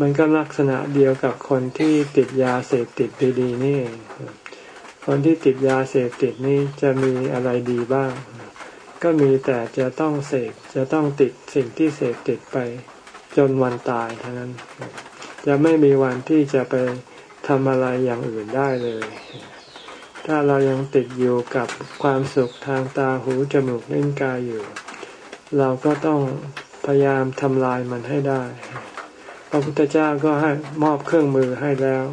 มันก็ลักษณะเดียวกับคนที่ติดยาเสพติดดีๆนี่เอง คนที่ติดยาเสพติดนี่จะมีอะไรดีบ้าง ก็มีแต่จะต้องเสพจะต้องติดสิ่งที่เสพติดไป จนวันตายเท่านั้น จะไม่มีวันที่จะไปทำอะไรอย่างอื่นได้เลย ถ้าเรายังติดอยู่กับความสุขทางตาหูจมูกเล่นกายอยู่ เราก็ต้องพยายามทำลายมันให้ได้ พระพุทธเจ้าก็ให้มอบเครื่องมือให้แล้ว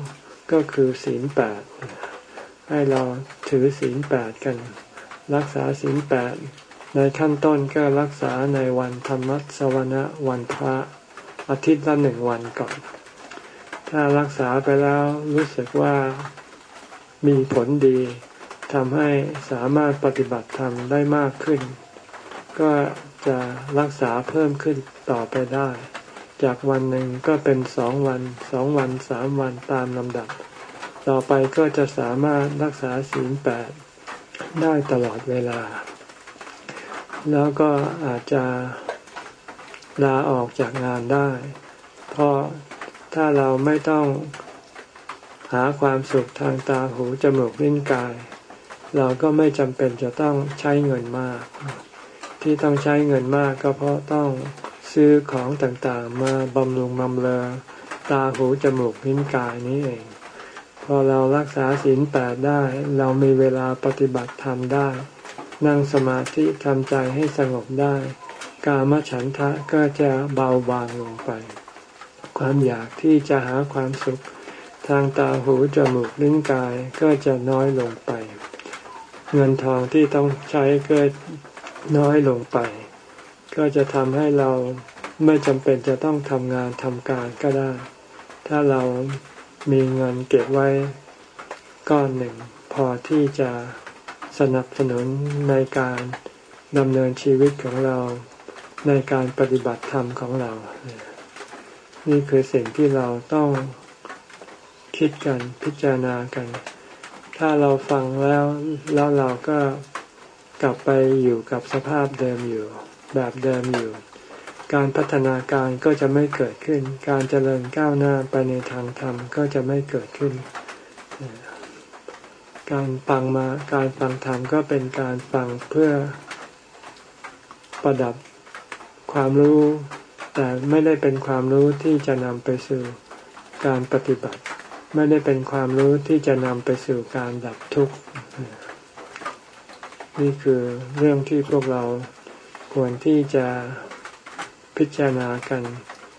ก็คือศีลแปด ให้เราถือศีลแปดกัน รักษาศีลแปดในขั้นต้นก็รักษาในวันธรรมสวนะวันพระอาทิตย์ละหนึ่งวันก่อน ถ้ารักษาไปแล้วรู้สึกว่ามีผลดีทำให้สามารถปฏิบัติธรรมได้มากขึ้น ก็จะรักษาเพิ่มขึ้นต่อไปได้ จากวันหนึ่งก็เป็นสองวันสองวันสามวันตามลำดับ ต่อไปก็จะสามารถรักษาศีลแปดได้ตลอดเวลา แล้วก็อาจจะลาออกจากงานได้ เพราะถ้าเราไม่ต้องหาความสุขทางตาหูจมูกลิ้นกาย เราก็ไม่จำเป็นจะต้องใช้เงินมาก ที่ต้องใช้เงินมากก็เพราะต้องซื้อของต่างๆ มาบำรุงบำเรอตาหูจมูกลิ้นกายนี้เอง อเรารักษาศีลแปดได้ เรามีเวลาปฏิบัติธรรมได้ นั่งสมาธิทำใจให้สงบได้ กามฉันทะก็จะเบาบางลงไป ความอยากที่จะหาความสุข ทางตาหูจมูกลิ้นกายก็จะน้อยลงไป เงินทองที่ต้องใช้ก็น้อยลงไป ก็จะทำให้เราไม่จำเป็นจะต้องทำงานทำการก็ได้ ถ้าเรา มีเงินเก็บไว้ก้อนหนึ่ง พอที่จะสนับสนุนในการดำเนินชีวิตของเราในการปฏิบัติธรรมของเรา นี่คือสิ่งที่เราต้องคิดกันพิจารณากัน ถ้าเราฟังแล้วแล้วเราก็กลับไปอยู่กับสภาพเดิมอยู่ แบบเดิมอยู่ การพัฒนาการก็จะไม่เกิดขึ้น การเจริญก้าวหน้าไปในทางธรรมก็จะไม่เกิดขึ้น การฟังมาการฟังธรรมก็เป็นการฟังเพื่อประดับความรู้ แต่ไม่ได้เป็นความรู้ที่จะนำไปสู่การปฏิบัติ ไม่ได้เป็นความรู้ที่จะนำไปสู่การดับทุกข์ นี่คือเรื่องที่พวกเราควรที่จะ พิจารณากัน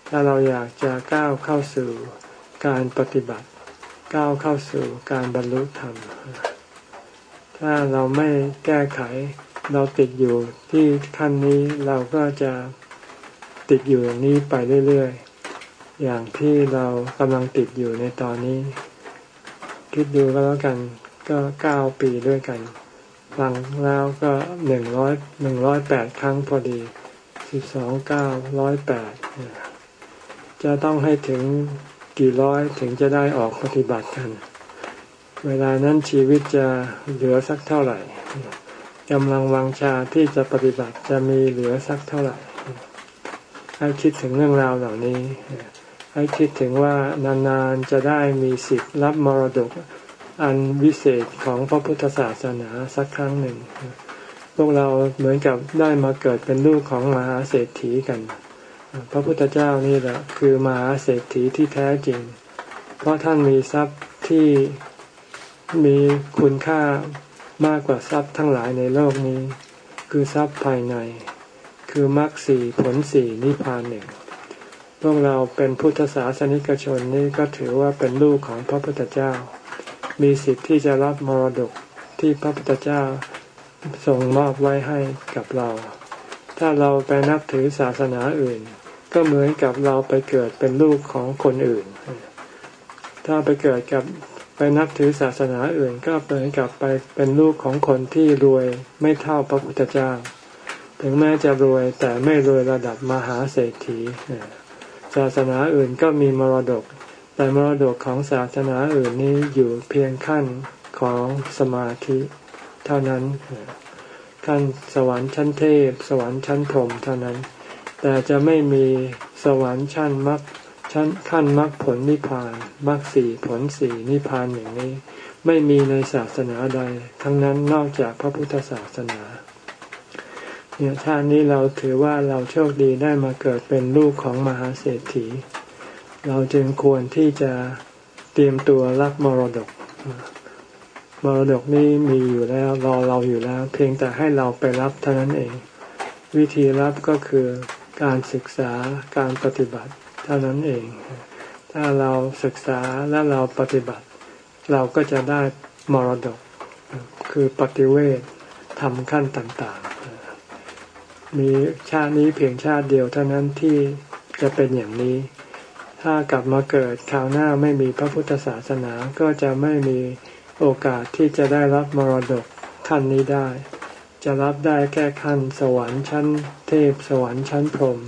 ถ้าเราอยากจะก้าวเข้าสู่การปฏิบัติ ก้าวเข้าสู่การบรรลุธรรม ถ้าเราไม่แก้ไขเราติดอยู่ที่ขั้นนี้เราก็จะติดอยู่อย่างนี้ไปเรื่อยๆ อย่างที่เรากำลังติดอยู่ในตอนนี้ คิดดูก็แล้วกันก็เก้าปีด้วยกัน ฟังแล้วก็หนึ่งร้อยหนึ่งร้อยแปดครั้งพอดี สิบสองเก้าร้อยแปดจะต้องให้ถึงกี่ร้อยถึงจะได้ออกปฏิบัติกัน เวลานั้นชีวิตจะเหลือสักเท่าไหร่กำลังวังชาที่จะปฏิบัติจะมีเหลือสักเท่าไหร่ ให้คิดถึงเรื่องราวเหล่านี้ ให้คิดถึงว่านานๆจะได้มีสิทธิ์รับมรดกอันวิเศษของพระพุทธศาสนาสักครั้งหนึ่ง พวกเราเหมือนกับได้มาเกิดเป็นลูกของมหาเศรษฐีกัน พระพุทธเจ้านี่แหละคือมหาเศรษฐีที่แท้จริง เพราะท่านมีทรัพย์ที่มีคุณค่ามากกว่าทรัพย์ทั้งหลายในโลกนี้ คือทรัพย์ภายใน คือมรรคสี่ผลสี่นิพพานหนึ่งพวกเราเป็นพุทธศาสนิกชนนี่ก็ถือว่าเป็นลูกของพระพุทธเจ้า มีสิทธิ์ที่จะรับมรดกที่พระพุทธเจ้า ส่งมอบไว้ให้กับเรา ถ้าเราไปนับถือศาสนาอื่น ก็เหมือนกับเราไปเกิดเป็นลูกของคนอื่น ถ้าไปเกิดกับไปนับถือศาสนาอื่น ก็เหมือนกับไปเป็นลูกของคนที่รวยไม่เท่าพระพุทธเจ้า ถึงแม้จะรวยแต่ไม่รวยระดับมหาเศรษฐีศาสนาอื่นก็มีมรดก แต่มรดกของศาสนาอื่นนี้อยู่เพียงขั้นของสมาธิ เท่านั้นขั้นสวรรค์ชั้นเทพ สวรรค์ชั้นพรหมเท่านั้น แต่จะไม่มีสวรรค์ชั้นมรรคชั้นขั้นมรรคผลนิพพานมรรคสี่ผลสี่นิพพานอย่างนี้ ไม่มีในศาสนาใด ทั้งนั้นนอกจากพระพุทธศาสนาเนี่ยชาตินี้เราถือว่าเราโชคดีได้มาเกิดเป็นลูกของมหาเศรษฐี เราจึงควรที่จะเตรียมตัวรับมรดก มรดกนี้มีอยู่แล้วรอเราอยู่แล้ว เพียงแต่ให้เราไปรับเท่านั้นเอง วิธีรับก็คือการศึกษาการปฏิบัติเท่านั้นเอง ถ้าเราศึกษาและเราปฏิบัติ เราก็จะได้มรดก คือปฏิเวททำขั้นต่างมีชาตินี้เพียงชาติเดียวเท่านั้นที่จะเป็นอย่างนี้ ถ้ากลับมาเกิดคราวหน้าไม่มีพระพุทธศาสนาก็จะไม่มี โอกาสที่จะได้รับมรดกขั้นนี้ได้ จะรับได้แค่ขั้นสวรรค์ชั้น เทพสวรรค์ชั้นพรหม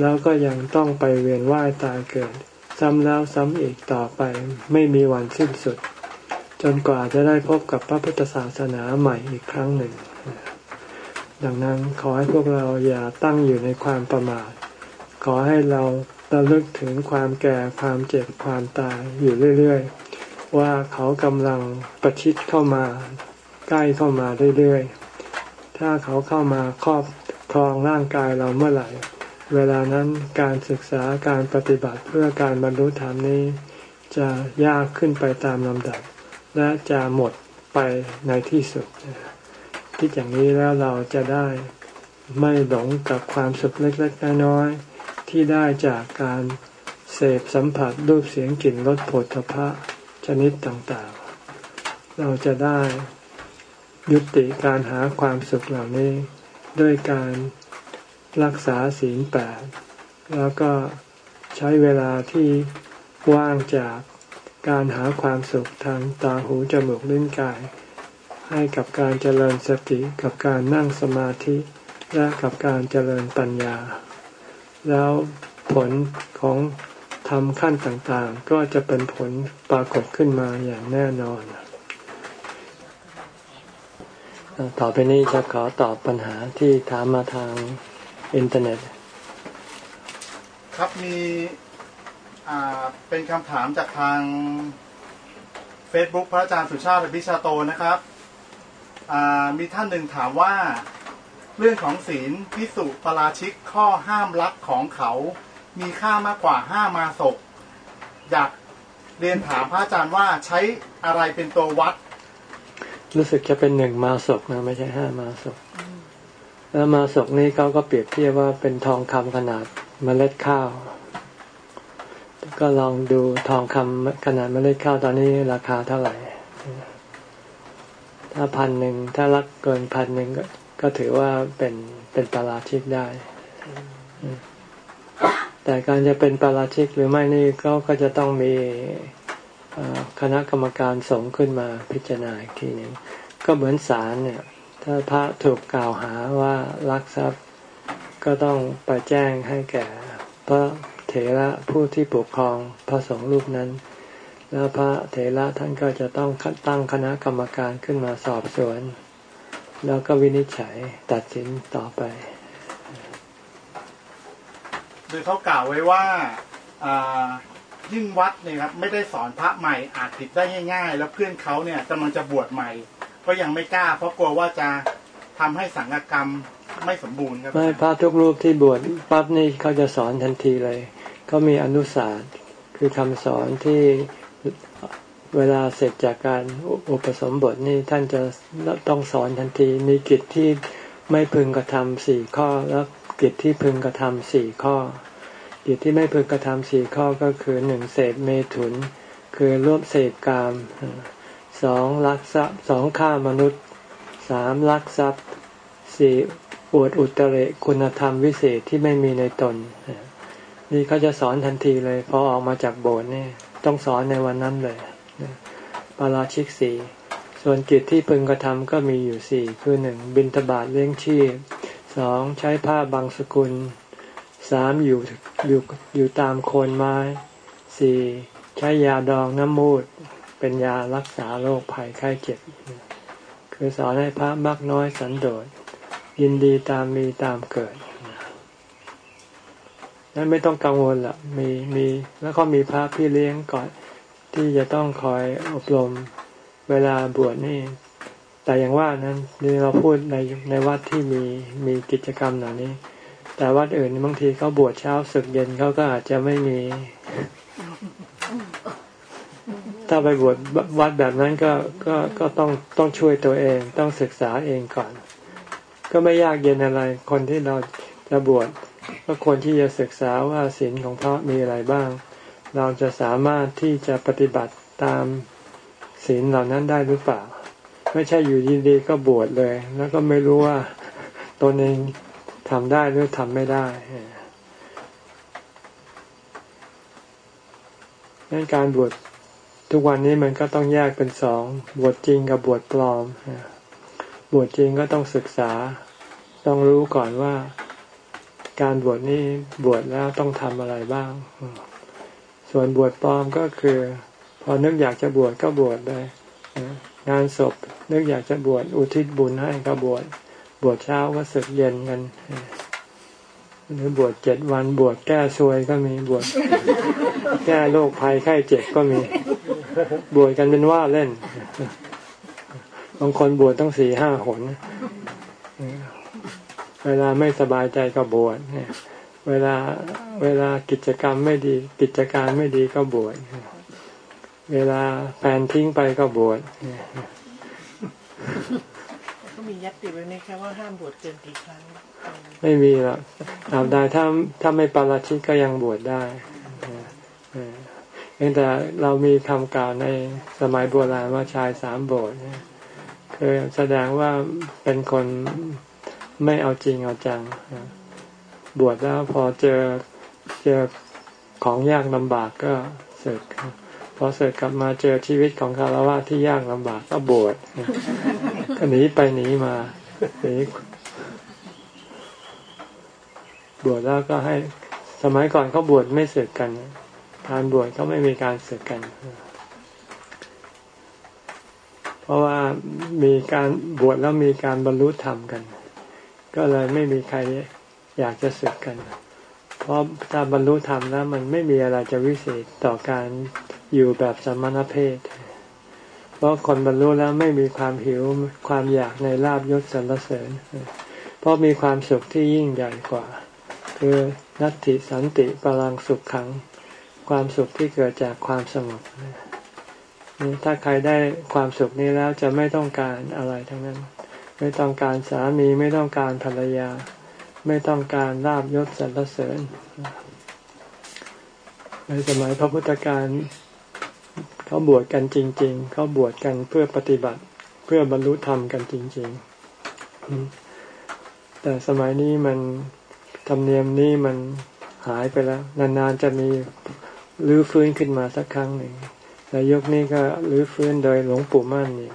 แล้วก็ยังต้องไปเวียนว่ายตายเกิด ซ้ำแล้วซ้ำอีกต่อไปไม่มีวันสิ้นสุดจจนกว่าจะได้พบกับพระพุทธศาสนาใหม่อีกครั้งหนึ่ง ดังนั้นขอให้พวกเราอย่าตั้งอยู่ในความประมาท ขอให้เราระลึกถึงความแก่ความเจ็บความตายอยู่เรื่อย ๆ ว่าเขากำลังประชิดเข้ามา ใกล้เข้ามาเรื่อยๆ ถ้าเขาเข้ามาครอบครองร่างกายเราเมื่อไหร่ เวลานั้นการศึกษาการปฏิบัติเพื่อการบรรลุธรรมนี้ จะยากขึ้นไปตามลำดับ และจะหมดไปในที่สุดที่อย่างนี้แล้วเราจะได้ไม่หลงกับความสุขเล็กๆน้อยๆที่ได้จากการเสพสัมผัสรูปเสียงกลิ่นรสผลทพะ ชนิดต่างๆ เราจะได้ยุติการหาความสุขเหล่านี้ ด้วยการรักษาศีลแปดแล้วก็ใช้เวลาที่ว่างจากการหาความสุขทางตาหูจมูกลิ้นกาย ให้กับการเจริญสติกับการนั่งสมาธิและกับการเจริญปัญญา แล้วผลของ ทำขั้นต่างๆ ก็จะเป็นผลปรากฏขึ้นมาอย่างแน่นอน ต่อไปนี้จะขอตอบปัญหาที่ถามมาทางอินเทอร์เน็ต ครับมีเป็นคำถามจากทาง Facebook พระอาจารย์สุชาติพิชาโตนะครับมีท่านหนึ่งถามว่า เรื่องของศีลพิสุปราชิกข้อห้ามลักของเขา มีค่ามากกว่าห้ามาศกอยากเรียนถามพระอาจารย์ว่าใช้อะไรเป็นตัววัด รู้สึกจะเป็นหนึ่งมาศกนะไม่ใช่ห้ามาศกแล้วมาศกนี้เขาก็เปรียบเทียบว่าเป็นทองคำขนาดเมล็ดข้าว ก็ลองดูทองคำขนาดเมล็ดข้าวตอนนี้ราคาเท่าไหร่ ถ้าพันหนึ่งถ้ารักเกินพันหนึ่งก็ถือว่าเป็นเป็นปาราชิกได้ แต่การจะเป็นปาราชิกหรือไม่นี่ก็ก็จะต้องมีคณะกรรมการสงฆ์ขึ้นมาพิจารณาอีกทีหนึ่งก็เหมือนศาลเนี่ย ถ้าพระถูกกล่าวหาว่าลักทรัพย์ก็ต้องไปแจ้งให้แก่พระเถระผู้ที่ปกครองพระสงฆ์รูปนั้น แล้วพระเถระท่านก็จะต้องตั้งคณะกรรมการขึ้นมาสอบสวน แล้วก็วินิจฉัยตัดสินต่อไป โดยเขากล่าวไว้ว่ายิ่งวัดเนี่ยครับไม่ได้สอนพระใหม่อาจผิดได้ง่าย ๆ แล้วเพื่อนเขาเนี่ยกำลังจะบวชใหม่ ก็ยังไม่กล้า เพราะกลัวว่าจะทำให้สังฆกรรมไม่สมบูรณ์ครับไม่พระทุกรูปที่บวชปั๊บนี่เขาจะสอนทันทีเลยเขามีอนุศาสตร์คือคำสอนที่เวลาเสร็จจากการอุปสมบทนี่ท่านจะต้องสอนทันทีมีกิจที่ไม่พึงกระทำสี่ข้อแล้วกิจที่พึงกระทำสี่ข้อ กิจที่ไม่พึงกระทำสี่ข้อก็คือหนึ่งเสพเมถุน คือร่วมเสพกามสองลักทรัพย์สองฆ่ามนุษย์สามลักทรัพย์สี่อวดอุตริคุณธรรมวิเศษที่ไม่มีในตน นี่เขาจะสอนทันทีเลยพอออกมาจากโบสถ์นี่ต้องสอนในวันนั้นเลยปาราชิกสี่ส่วนกิจที่พึงกระทำก็มีอยู่สี่คือหนึ่งบินทบาทเลี้ยงชีพสองใช้ผ้าบางสกุล สามอยู่อยู่อยู่ตามโคนไม้สี่ใช้ยาดองน้ำมูด เป็นยารักษาโรคภัยไข้เจ็บ คือสอนให้พระมักน้อยสันโดษ ยินดีตามมีตามเกิดนั้นไม่ต้องกังวลละมีมีแล้วก็มีพระพี่เลี้ยงก่อนที่จะต้องคอยอบรมเวลาบวชนี่ แต่อย่างว่านั้นนี่เราพูดในในวัดที่มีมีกิจกรรมเหล่านี้ แต่วัดอื่นบางทีเขาบวชเช้าสึกเย็นเขาก็อาจจะไม่มี ถ้าไปบวชวัดแบบนั้นก็ก็ก็ต้องต้องช่วยตัวเอง ต้องศึกษาเองก่อน ก็ไม่ยากเย็นอะไร คนที่เราจะบวชก็ควรที่จะศึกษาว่าศีลของพระมีอะไรบ้าง เราจะสามารถที่จะปฏิบัติตามศีลเหล่านั้นได้หรือเปล่า ไม่ใช่อยู่ดีๆก็บวชเลย แล้วก็ไม่รู้ว่าตนเอง ทำได้หรือทำไม่ได้ดังการบวชทุกวันนี้มันก็ต้องแยกเป็นสอง บวชจริงกับบวชปลอม บวชจริงก็ต้องศึกษา ต้องรู้ก่อนว่า การบวชนี่บวชแล้วต้องทำอะไรบ้าง ส่วนบวชปลอมก็คือ พอนึกอยากจะบวชก็บวชได้งานศพนึกอยากจะบวชอุทิศบุญให้ก็บวช วชเช้าก็สึกเย็นกันหรือบวชเจ็ดวันบวชแก้ซวยก็มีบวชแก้โรคภัยไข้เจ็บก็มี บวชกันเป็นว่าเล่นบางคนบวชต้องสี่ห้าหนเวลาไม่สบายใจก็บวชเวลาเวลากิจกรรมไม่ดี กิจการไม่ดีก็บวชเวลาแฟนทิ้งไปก็บวช มียัตติไว้ในแค่ว่าห้ามบวชเกินกี่ครั้ง ไม่มีหรอกอาบได้ถ้าถ้าไม่ปาราชิกก็ยังบวชได้เพียงแต่เรามีคำกล่าวในสมัยโบราณว่าชายสามโบสถ์คือแสดงว่าเป็นคนไม่เอาจริงเอาจัง บวชแล้วพอเจอเจอของยากลำบากก็เสก พอเสร็จกลับมาเจอชีวิตของคารวะที่ยากลำบากก็บวชก็หนีไปหนีมาหนีบวชแล้วก็ให้สมัยก่อนเขาบวชไม่เสกกันการบวชเขาไม่มีการเสกกัน เพราะว่ามีการบวชแล้วมีการบรรลุธรรมกัน ก็เลยไม่มีใครอยากจะศึกกัน เพราะถ้าบรรลุธรรมแล้วมันไม่มีอะไรจะวิเศษต่อการ อยู่แบบสมณเพศ เพราะคนบรรลุแล้วไม่มีความหิวความอยากในลาบยศสรรเสริญ เพราะมีความสุขที่ยิ่งใหญ่กว่า คือนัตติสันติพลังสุขขัง ความสุขที่เกิดจากความสงบนี่ถ้าใครได้ความสุขนี้แล้วจะไม่ต้องการอะไรทั้งนั้น ไม่ต้องการสามีไม่ต้องการภรรยา ไม่ต้องการลาบยศสรรเสริญในสมัยพระพุทธการ เขาบวชกันจริง ๆ เขาบวชกันเพื่อปฏิบัติ เพื่อบรรลุธรรมกันจริง ๆ แต่สมัยนี้มันธรรมเนียมนี้มันหายไปแล้ว นานๆจะมีรื้อฟื้นขึ้นมาสักครั้งหนึ่งแต่ยกนี้ก็รื้อฟื้นโดยหลวงปู่มั่นนี่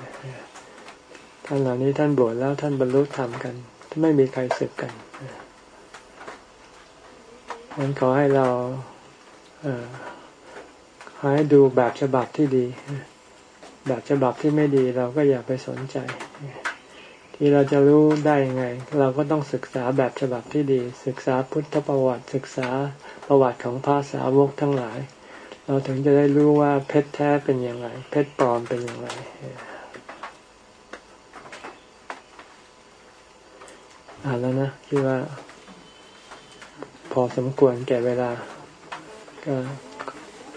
ท่านเหล่านี้ท่านบวชแล้วท่านบรรลุธรรมกันไม่มีใครสึกกันนั้นขอให้เราเอให้ดูแบบฉบับที่ดี แบบฉบับที่ไม่ดีเราก็อย่าไปสนใจ ที่เราจะรู้ได้ยังไง เราก็ต้องศึกษาแบบฉบับที่ดี ศึกษาพุทธประวัติศึกษาประวัติของพระสาวกทั้งหลาย เราถึงจะได้รู้ว่าเพชรแท้เป็นอย่างไร เพชรปลอมเป็นอย่างไรอ่านแล้วนะคิดว่า พอสมควรแก่เวลา ก็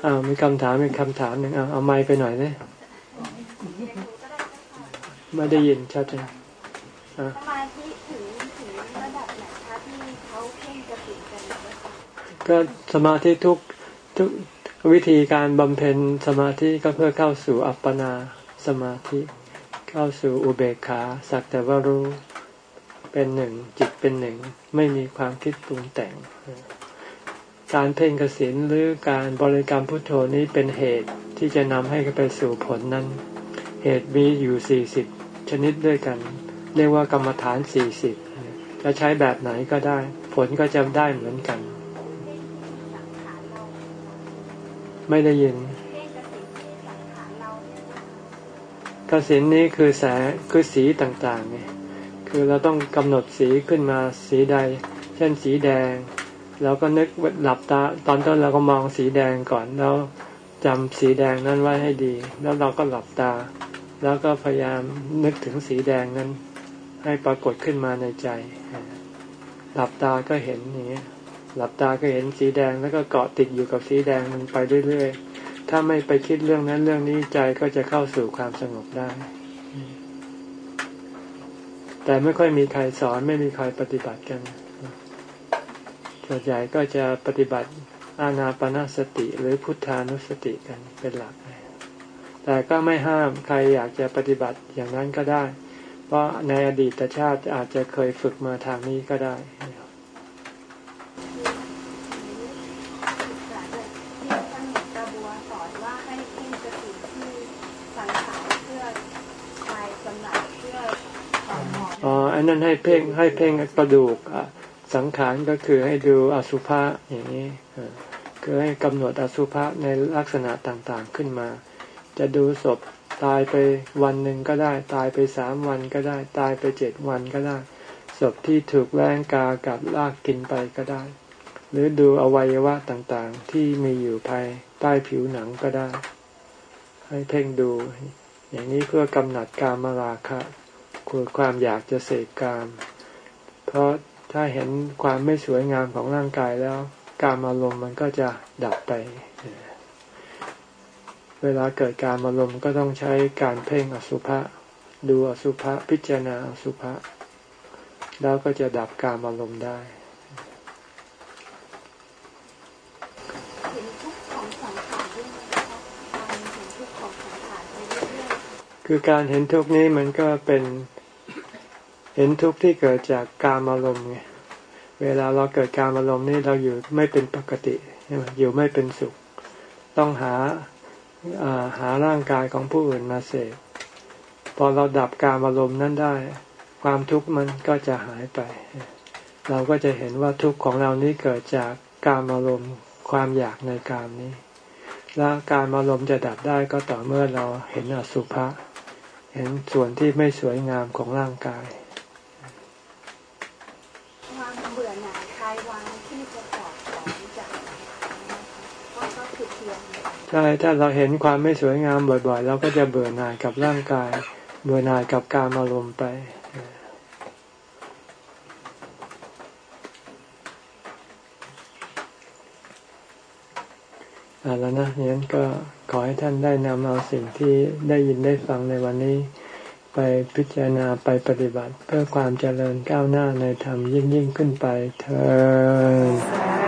อ้าวมีคำถามมีคำถามหนึ่งเอาเอาไม้ไปหน่อยเนี่ยไม่ได้ยินชัดเลยสมาธิถึงถึงระดับไหนคะที่เขาเพ่งกระสินกันก็สมาธิทุกทุกวิธีการบำเพ็ญสมาธิก็เพื่อเข้าสู่อัปปนาสมาธิ เข้าสู่อุเบกขาสักแต่ว่ารู้เป็นหนึ่งจิตเป็นหนึ่ง ไม่มีความคิดปรุงแต่ง การเพ่งกสินหรือการบริกรรมพุทโธนี้เป็นเหตุที่จะนำให้ไปสู่ผลนั้น เหตุมีอยู่สี่สิบชนิดด้วยกัน เรียกว่ากรรมฐานสี่สิบจะใช้แบบไหนก็ได้ ผลก็จะได้เหมือนกัน ไม่ได้ยินกสินนี้คือแสคือสีต่างๆไงคือเราต้องกำหนดสีขึ้นมาสีใด เช่นสีแดง เราก็นึกหลับตา ตอนต้นเราก็มองสีแดงก่อนแล้วจำสีแดงนั้นไว้ให้ดี แล้วเราก็หลับตา แล้วก็พยายามนึกถึงสีแดงนั้น ให้ปรากฏขึ้นมาในใจ หลับตาก็เห็นอย่างนี้หลับตาก็เห็นสีแดงแล้วก็เกาะติดอยู่กับสีแดงมันไปเรื่อยๆ ถ้าไม่ไปคิดเรื่องนั้นเรื่องนี้ใจก็จะเข้าสู่ความสงบได้ แต่ไม่ค่อยมีใครสอนไม่มีใครปฏิบัติกัน ส่วนใหญ่ก็จะปฏิบัติอานาปนาสติหรือพุทธานุสติกันเป็นหลัก แต่ก็ไม่ห้ามใครอยากจะปฏิบัติอย่างนั้นก็ได้ เพราะในอดีตชาติอาจจะเคยฝึกมาทางนี้ก็ได้อ๋ออันนั้นให้เพ่งให้เพ่งกระดูกอะ สังขารก็คือให้ดูอสุภะอย่างนี้คือให้กำหนดอสุภะในลักษณะต่างๆขึ้นมา จะดูศพตายไปวันหนึ่งก็ได้ ตายไปสามวันก็ได้ ตายไปเจ็ดวันก็ได้ ศพที่ถูกแรงกากับลากกินไปก็ได้ หรือดูอวัยวะต่างๆ ที่มีอยู่ภายใต้ผิวหนังก็ได้ ให้เพ่งดู อย่างนี้เพื่อกำหนัดกามราคะคือความอยากจะเสกกาม เพราะ ถ้าเห็นความไม่สวยงามของร่างกายแล้ว การอารมณ์มันก็จะดับไป เวลาเกิดการอารมณ์ก็ต้องใช้การเพ่งอสุภะดูอสุภะพิจารณาอสุภะแล้วก็จะดับการอารมณ์ได้เห็นทุกข์ของสังขารด้วยนะคะการเห็นทุกข์ของสังขารไปเรื่อยคือการเห็นทุกข์นี้มันก็เป็น เห็นทุกข์ที่เกิดจากการอารมณ์ไงเวลาเราเกิดการอารมณ์นี่เราอยู่ไม่เป็นปกติอยู่ไม่เป็นสุข ต้องหาหาร่างกายของผู้อื่นมาเสพพอเราดับการอารมณ์นั้นได้ ความทุกข์มันก็จะหายไป เราก็จะเห็นว่าทุกข์ของเรานี้เกิดจากการอารมณ์ความอยากในการนี้ และการอารมณ์จะดับได้ก็ต่อเมื่อเราเห็นอสุภะเห็นส่วนที่ไม่สวยงามของร่างกาย ๆความเบื่อหน่ายคลายวางที่จะปลอดของจากนะคะก็ก็คือเพีย งใช่ถ้าเราเห็นความไม่สวยงามบ่อยๆ เราก็จะเบื่อหน่ายกับร่างกาย เบื่อหน่ายกับการอารมณ์ไปอาแล้วนะงั้นก็ขอให้ท่านได้นำเอาสิ่งที่ได้ยินได้ฟังในวันนี้ ไปพิจารณาไปปฏิบัติ เพื่อความเจริญก้าวหน้าในธรรมยิ่งยิ่งขึ้นไปเธอ